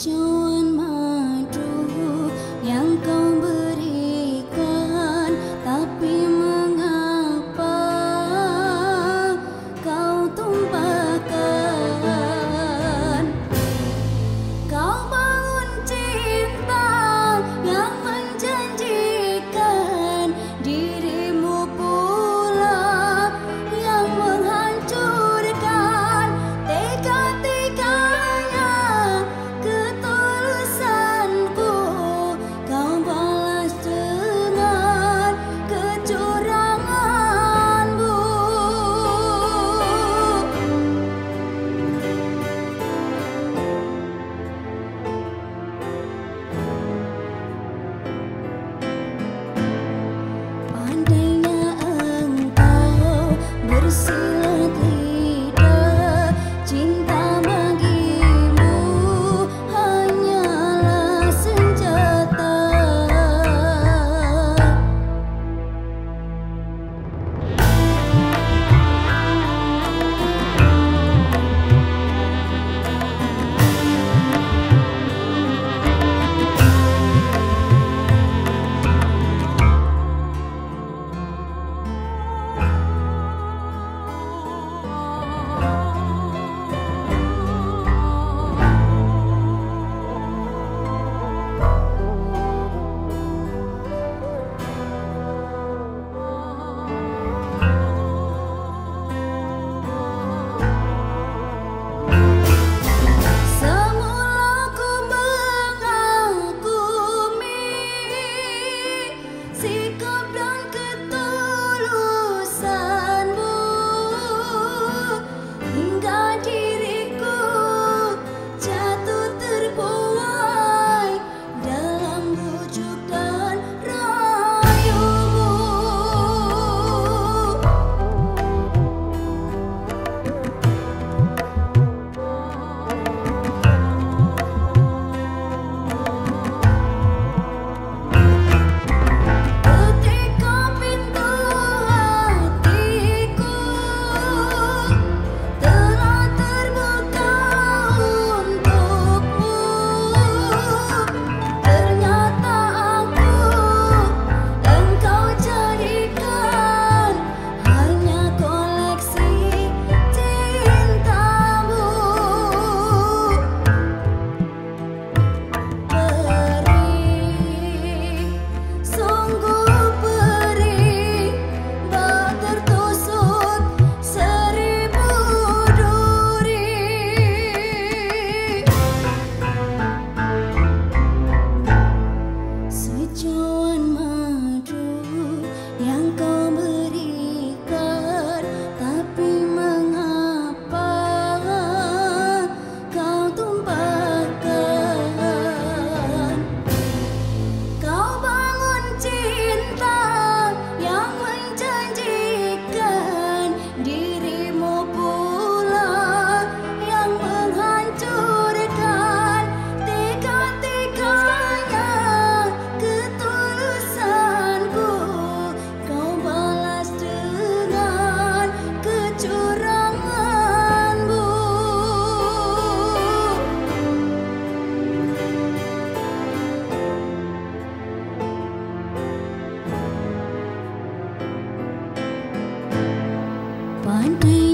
좀 secret சான்று